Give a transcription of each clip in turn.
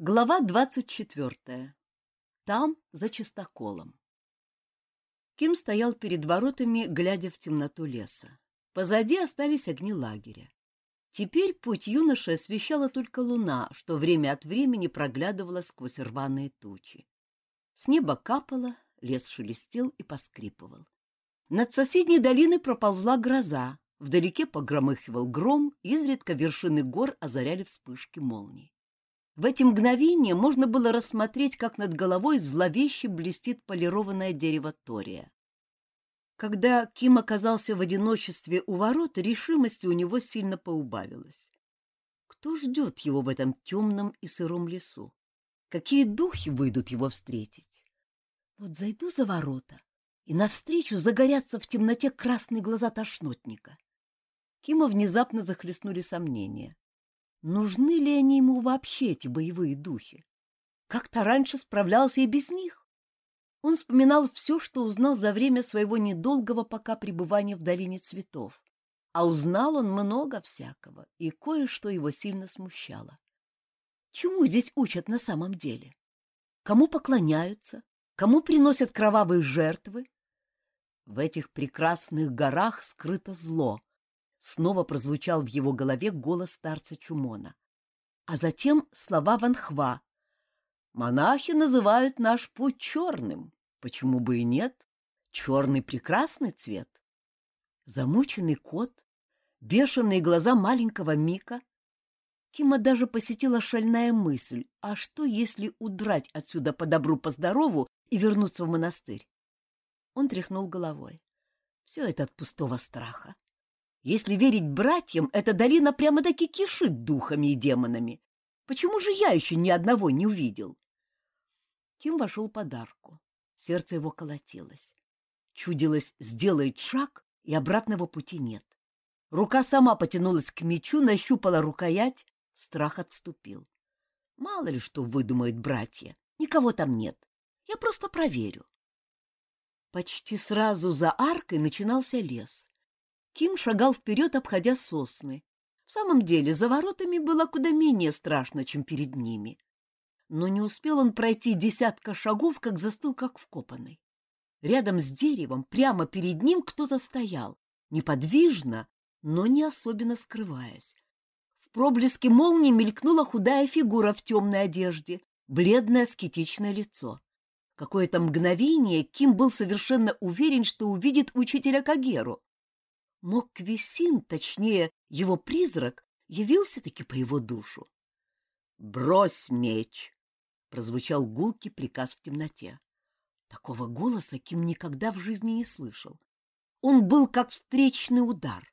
Глава двадцать четвертая. Там, за чистоколом. Ким стоял перед воротами, глядя в темноту леса. Позади остались огни лагеря. Теперь путь юноши освещала только луна, что время от времени проглядывала сквозь рваные тучи. С неба капало, лес шелестел и поскрипывал. Над соседней долиной проползла гроза, вдалеке погромыхивал гром, изредка вершины гор озаряли вспышки молний. В эти мгновения можно было рассмотреть, как над головой зловеще блестит полированное дерево Тория. Когда Ким оказался в одиночестве у ворот, решимости у него сильно поубавилось. Кто ждет его в этом темном и сыром лесу? Какие духи выйдут его встретить? Вот зайду за ворота, и навстречу загорятся в темноте красные глаза тошнотника. Кима внезапно захлестнули сомнения. Нужны ли они ему вообще, эти боевые духи? Как-то раньше справлялся и без них. Он вспоминал все, что узнал за время своего недолгого пока пребывания в долине цветов. А узнал он много всякого, и кое-что его сильно смущало. Чему здесь учат на самом деле? Кому поклоняются? Кому приносят кровавые жертвы? В этих прекрасных горах скрыто зло. Снова прозвучал в его голове голос старца Чумона. А затем слова Ванхва, Монахи называют наш путь черным. Почему бы и нет? Черный — прекрасный цвет. Замученный кот, бешеные глаза маленького Мика. Кима даже посетила шальная мысль, а что, если удрать отсюда по добру, по здорову и вернуться в монастырь? Он тряхнул головой. Все это от пустого страха. Если верить братьям, эта долина прямо-таки кишит духами и демонами. Почему же я еще ни одного не увидел? Ким вошел под арку. Сердце его колотилось. Чудилось, сделает шаг, и обратного пути нет. Рука сама потянулась к мечу, нащупала рукоять, страх отступил. Мало ли что выдумают братья, никого там нет. Я просто проверю. Почти сразу за аркой начинался лес. Ким шагал вперед, обходя сосны. В самом деле, за воротами было куда менее страшно, чем перед ними но не успел он пройти десятка шагов, как застыл, как вкопанный. Рядом с деревом, прямо перед ним кто-то стоял, неподвижно, но не особенно скрываясь. В проблеске молнии мелькнула худая фигура в темной одежде, бледное аскетичное лицо. Какое-то мгновение Ким был совершенно уверен, что увидит учителя Кагеру. Мог Квесин, точнее, его призрак, явился-таки по его душу. «Брось меч!» прозвучал гулкий приказ в темноте. Такого голоса Ким никогда в жизни не слышал. Он был как встречный удар,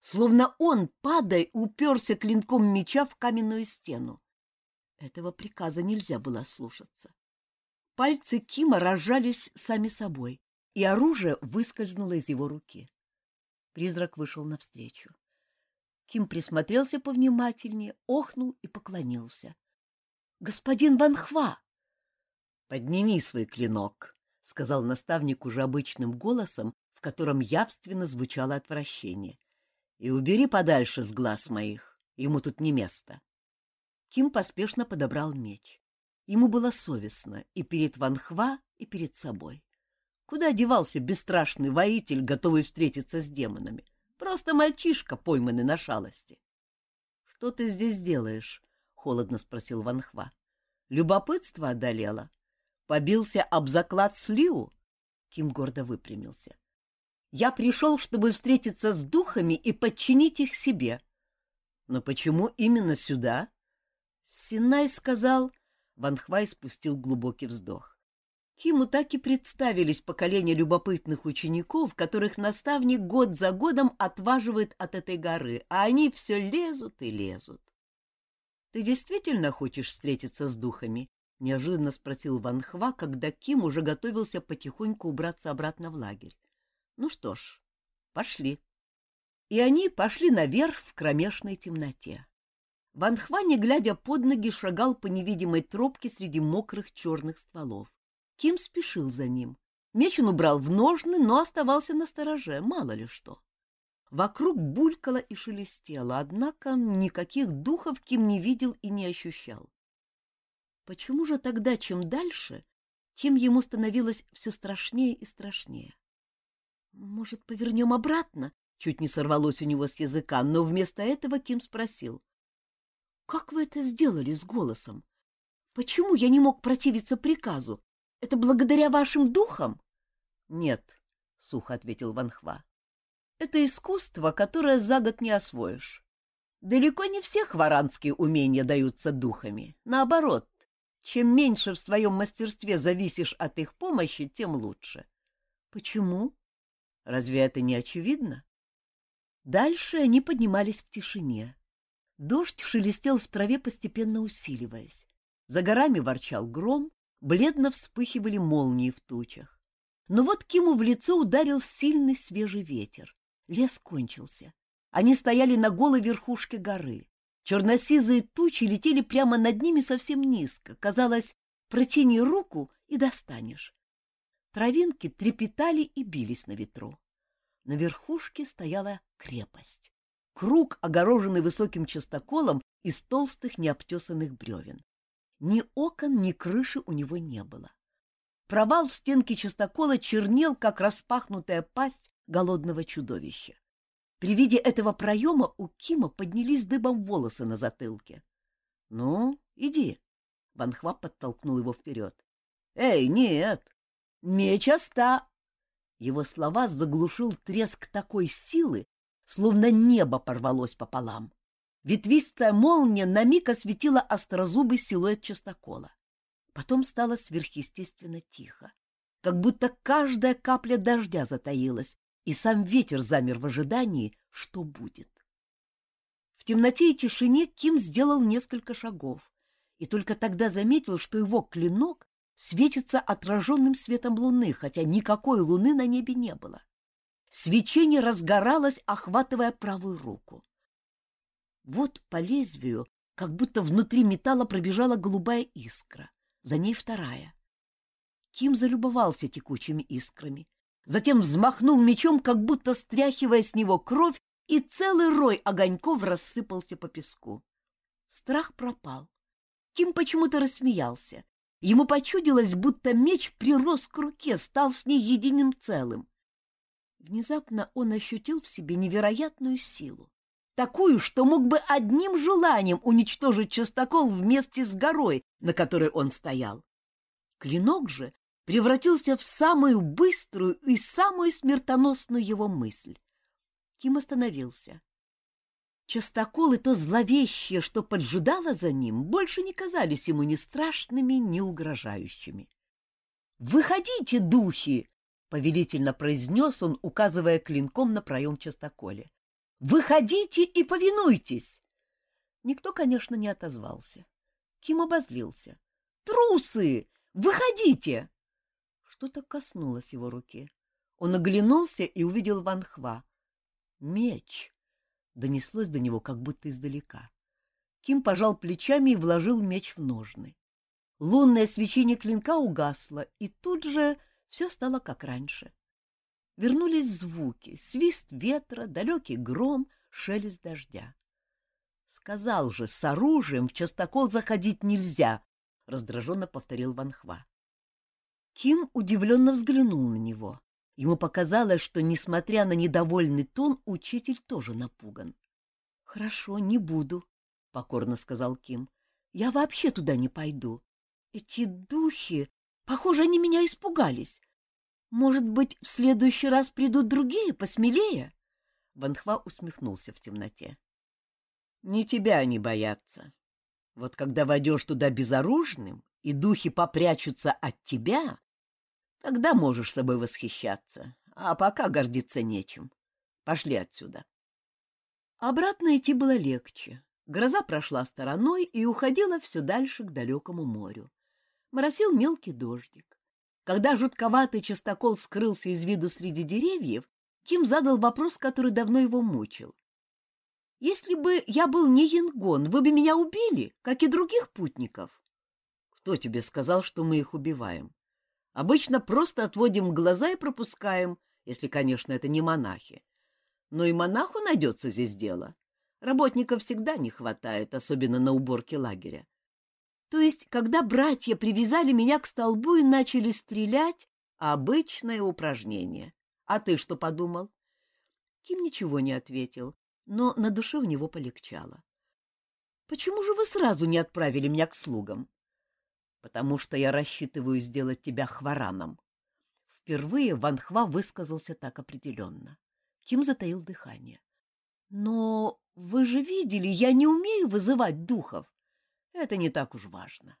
словно он, падая, уперся клинком меча в каменную стену. Этого приказа нельзя было слушаться. Пальцы Кима разжались сами собой, и оружие выскользнуло из его руки. Призрак вышел навстречу. Ким присмотрелся повнимательнее, охнул и поклонился господин Ванхва. — Подними свой клинок, — сказал наставник уже обычным голосом, в котором явственно звучало отвращение. — И убери подальше с глаз моих, ему тут не место. Ким поспешно подобрал меч. Ему было совестно и перед Ванхва, и перед собой. Куда девался бесстрашный воитель, готовый встретиться с демонами? Просто мальчишка, пойманный на шалости. — Что ты здесь делаешь? холодно спросил Ванхва. Любопытство одолело. Побился об заклад с Лиу? Ким гордо выпрямился. Я пришел, чтобы встретиться с духами и подчинить их себе. Но почему именно сюда? Синай сказал... Ванхвай спустил глубокий вздох. Киму так и представились поколения любопытных учеников, которых наставник год за годом отваживает от этой горы, а они все лезут и лезут. Ты действительно хочешь встретиться с духами? — неожиданно спросил Ван Хва, когда Ким уже готовился потихоньку убраться обратно в лагерь. — Ну что ж, пошли. И они пошли наверх в кромешной темноте. Ван Хва, не глядя под ноги, шагал по невидимой тропке среди мокрых черных стволов. Ким спешил за ним. Меч он убрал в ножны, но оставался на стороже, мало ли что. Вокруг булькало и шелестело, однако никаких духов Ким не видел и не ощущал. Почему же тогда, чем дальше, тем ему становилось все страшнее и страшнее? Может, повернем обратно? Чуть не сорвалось у него с языка, но вместо этого Ким спросил. — Как вы это сделали с голосом? Почему я не мог противиться приказу? Это благодаря вашим духам? — Нет, — сухо ответил Ванхва. — Это искусство, которое за год не освоишь. Далеко не все хваранские умения даются духами. Наоборот, чем меньше в своем мастерстве зависишь от их помощи, тем лучше. — Почему? Разве это не очевидно? Дальше они поднимались в тишине. Дождь шелестел в траве, постепенно усиливаясь. За горами ворчал гром, бледно вспыхивали молнии в тучах. Но вот Киму в лицо ударил сильный свежий ветер. Лес кончился. Они стояли на голой верхушке горы. Черносизые тучи летели прямо над ними совсем низко. Казалось, протяни руку и достанешь. Травинки трепетали и бились на ветру. На верхушке стояла крепость. Круг, огороженный высоким частоколом из толстых необтесанных бревен. Ни окон, ни крыши у него не было. Провал в стенке частокола чернел, как распахнутая пасть голодного чудовища. При виде этого проема у Кима поднялись дыбом волосы на затылке. — Ну, иди. Ванхва подтолкнул его вперед. — Эй, нет, Меч оста! Его слова заглушил треск такой силы, словно небо порвалось пополам. Ветвистая молния на миг осветила острозубый силуэт частокола. Потом стало сверхъестественно тихо, как будто каждая капля дождя затаилась, и сам ветер замер в ожидании, что будет. В темноте и тишине Ким сделал несколько шагов, и только тогда заметил, что его клинок светится отраженным светом луны, хотя никакой луны на небе не было. Свечение разгоралось, охватывая правую руку. Вот по лезвию, как будто внутри металла пробежала голубая искра, за ней вторая. Ким залюбовался текучими искрами, затем взмахнул мечом, как будто стряхивая с него кровь, и целый рой огоньков рассыпался по песку. Страх пропал. Ким почему-то рассмеялся, Ему почудилось, будто меч прирос к руке, стал с ней единым целым. Внезапно он ощутил в себе невероятную силу. Такую, что мог бы одним желанием уничтожить частокол вместе с горой, на которой он стоял. Клинок же превратился в самую быструю и самую смертоносную его мысль. Ким остановился. Частокол и то зловещее, что поджидало за ним, больше не казались ему ни страшными, ни угрожающими. «Выходите, духи!» — повелительно произнес он, указывая клинком на проем частоколе. «Выходите и повинуйтесь!» Никто, конечно, не отозвался. Ким обозлился. «Трусы! Выходите!» Что-то коснулось его руки. Он оглянулся и увидел Ванхва. Меч донеслось до него как будто издалека. Ким пожал плечами и вложил меч в ножны. Лунное свечение клинка угасло, и тут же все стало как раньше. Вернулись звуки, свист ветра, далекий гром, шелест дождя. Сказал же, с оружием в частокол заходить нельзя, — раздраженно повторил Ванхва. Ким удивленно взглянул на него. Ему показалось, что, несмотря на недовольный тон, учитель тоже напуган. — Хорошо, не буду, — покорно сказал Ким. — Я вообще туда не пойду. Эти духи, похоже, они меня испугались. Может быть, в следующий раз придут другие, посмелее? Ванхва усмехнулся в темноте. — Не тебя они боятся. Вот когда войдешь туда безоружным, и духи попрячутся от тебя, Тогда можешь собой восхищаться, а пока гордиться нечем. Пошли отсюда. Обратно идти было легче. Гроза прошла стороной и уходила все дальше к далекому морю. Моросил мелкий дождик. Когда жутковатый частокол скрылся из виду среди деревьев, Ким задал вопрос, который давно его мучил. «Если бы я был не Янгон, вы бы меня убили, как и других путников?» «Кто тебе сказал, что мы их убиваем?» Обычно просто отводим глаза и пропускаем, если, конечно, это не монахи. Но и монаху найдется здесь дело. Работников всегда не хватает, особенно на уборке лагеря. То есть, когда братья привязали меня к столбу и начали стрелять, обычное упражнение. А ты что подумал? Ким ничего не ответил, но на душе у него полегчало. Почему же вы сразу не отправили меня к слугам? Потому что я рассчитываю сделать тебя хвораном. Впервые Ван Хва высказался так определенно. Ким затаил дыхание. Но вы же видели, я не умею вызывать духов. Это не так уж важно.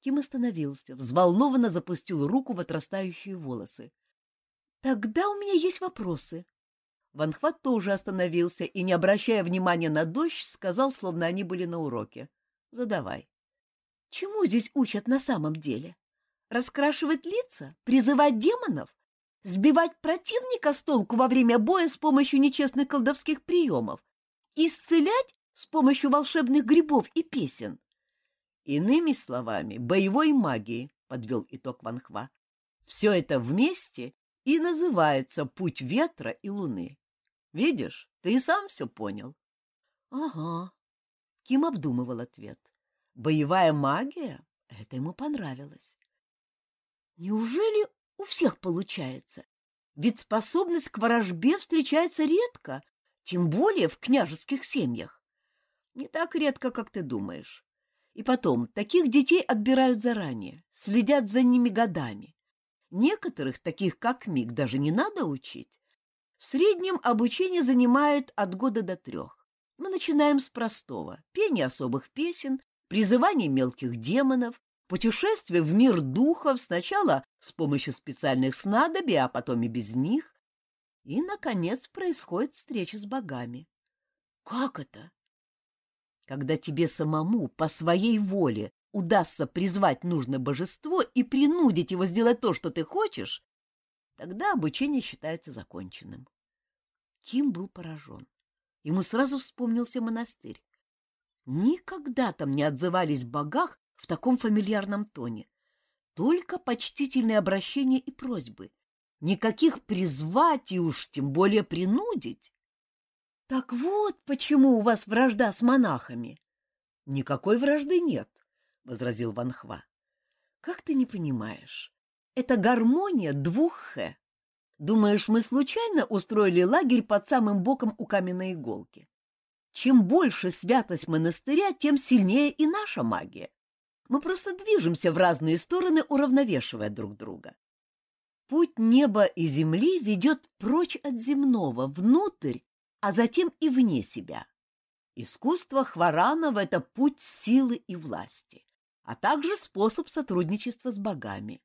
Ким остановился, взволнованно запустил руку в отрастающие волосы. Тогда у меня есть вопросы. Ванхват тоже остановился и, не обращая внимания на дождь, сказал, словно они были на уроке. Задавай. Чему здесь учат на самом деле? Раскрашивать лица? Призывать демонов? Сбивать противника с толку во время боя с помощью нечестных колдовских приемов? Исцелять с помощью волшебных грибов и песен? Иными словами, боевой магии, подвел итог Ванхва. Все это вместе и называется «Путь ветра и луны». Видишь, ты и сам все понял. — Ага. Ким обдумывал ответ. Боевая магия? Это ему понравилось. Неужели у всех получается? Ведь способность к ворожбе встречается редко, тем более в княжеских семьях. Не так редко, как ты думаешь. И потом, таких детей отбирают заранее, следят за ними годами. Некоторых, таких как Миг, даже не надо учить. В среднем обучение занимает от года до трех. Мы начинаем с простого — пения особых песен, призывания мелких демонов, путешествия в мир духов сначала с помощью специальных снадобий, а потом и без них. И, наконец, происходит встреча с богами. Как это? Когда тебе самому по своей воле удастся призвать нужное божество и принудить его сделать то, что ты хочешь, тогда обучение считается законченным. Ким был поражен. Ему сразу вспомнился монастырь. Никогда там не отзывались богах в таком фамильярном тоне. Только почтительные обращения и просьбы. Никаких призвать и уж тем более принудить. Так вот, почему у вас вражда с монахами. Никакой вражды нет, — возразил Ванхва. Как ты не понимаешь? Это гармония двух хэ. Думаешь, мы случайно устроили лагерь под самым боком у каменной иголки? Чем больше святость монастыря, тем сильнее и наша магия. Мы просто движемся в разные стороны, уравновешивая друг друга. Путь неба и земли ведет прочь от земного, внутрь, а затем и вне себя. Искусство Хваранов — это путь силы и власти, а также способ сотрудничества с богами.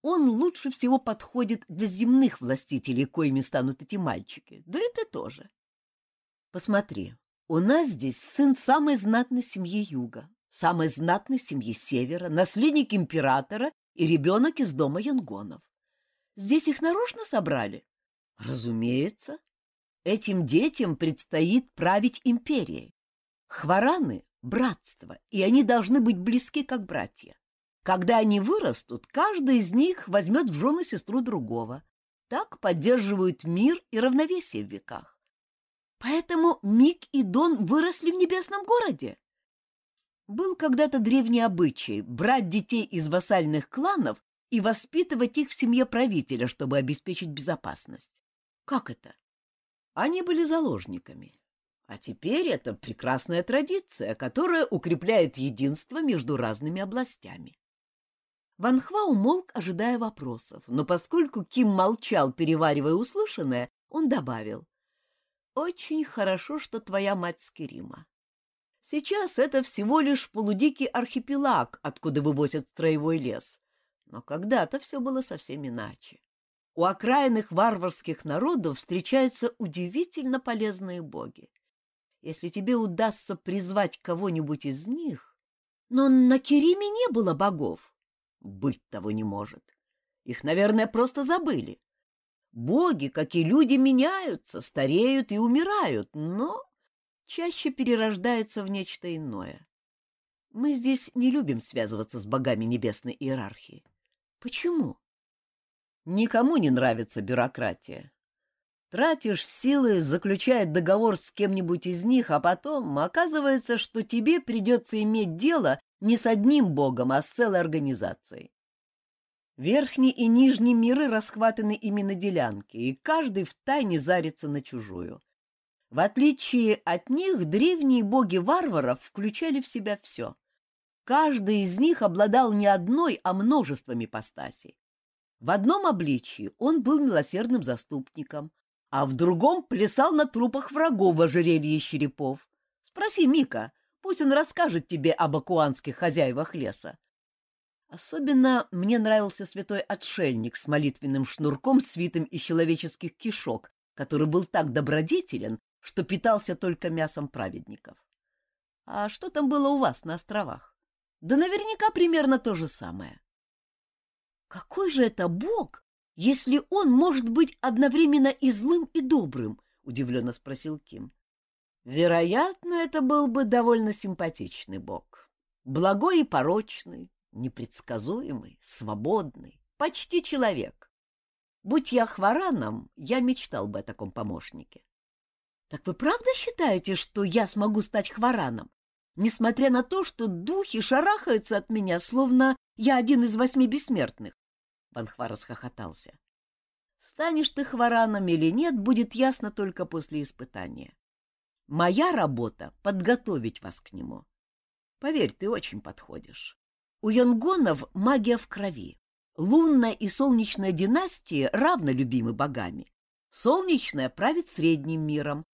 Он лучше всего подходит для земных властителей, коими станут эти мальчики. Да и ты тоже. Посмотри, у нас здесь сын самой знатной семьи Юга, самой знатной семьи Севера, наследник императора и ребенок из дома Янгонов. Здесь их нарочно собрали? Разумеется. Этим детям предстоит править империей. Хвараны — братство, и они должны быть близки, как братья. Когда они вырастут, каждый из них возьмет в жены сестру другого. Так поддерживают мир и равновесие в веках. Поэтому Мик и Дон выросли в небесном городе. Был когда-то древний обычай брать детей из вассальных кланов и воспитывать их в семье правителя, чтобы обеспечить безопасность. Как это? Они были заложниками. А теперь это прекрасная традиция, которая укрепляет единство между разными областями. Ван Хва умолк, ожидая вопросов, но поскольку Ким молчал, переваривая услышанное, он добавил. «Очень хорошо, что твоя мать с Керима. Сейчас это всего лишь полудикий архипелаг, откуда вывозят строевой лес. Но когда-то все было совсем иначе. У окраинных варварских народов встречаются удивительно полезные боги. Если тебе удастся призвать кого-нибудь из них... Но на Кериме не было богов. Быть того не может. Их, наверное, просто забыли. Боги, как и люди, меняются, стареют и умирают, но чаще перерождаются в нечто иное. Мы здесь не любим связываться с богами небесной иерархии. Почему? Никому не нравится бюрократия. Тратишь силы, заключая договор с кем-нибудь из них, а потом оказывается, что тебе придется иметь дело Не с одним богом, а с целой организацией. Верхний и нижний миры расхватаны именно делянки, и каждый втайне зарится на чужую. В отличие от них, древние боги варваров включали в себя все. Каждый из них обладал не одной, а множеством ипостасей. В одном обличии он был милосердным заступником, а в другом плясал на трупах врагов в ожерелье черепов. Спроси Мика, пусть он расскажет тебе об акуанских хозяевах леса. Особенно мне нравился святой отшельник с молитвенным шнурком, свитым из человеческих кишок, который был так добродетелен, что питался только мясом праведников. А что там было у вас на островах? Да наверняка примерно то же самое. Какой же это бог, если он может быть одновременно и злым, и добрым? Удивленно спросил Ким. Вероятно, это был бы довольно симпатичный бог. Благой и порочный, непредсказуемый, свободный, почти человек. Будь я хвараном, я мечтал бы о таком помощнике. Так вы правда считаете, что я смогу стать хвараном, несмотря на то, что духи шарахаются от меня, словно я один из восьми бессмертных? Банхва расхохотался. Станешь ты хвараном или нет, будет ясно только после испытания. Моя работа — подготовить вас к нему. Поверь, ты очень подходишь. У янгонов магия в крови. Лунная и солнечная династии равно любимы богами. Солнечная правит средним миром,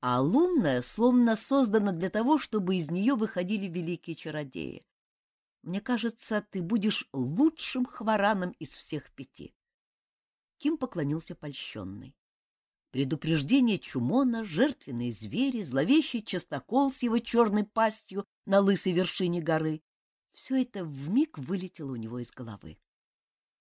а лунная словно создана для того, чтобы из нее выходили великие чародеи. Мне кажется, ты будешь лучшим хвараном из всех пяти. Ким поклонился польщенный. Предупреждение Чумона, жертвенные звери, зловещий частокол с его черной пастью на лысой вершине горы — все это вмиг вылетело у него из головы.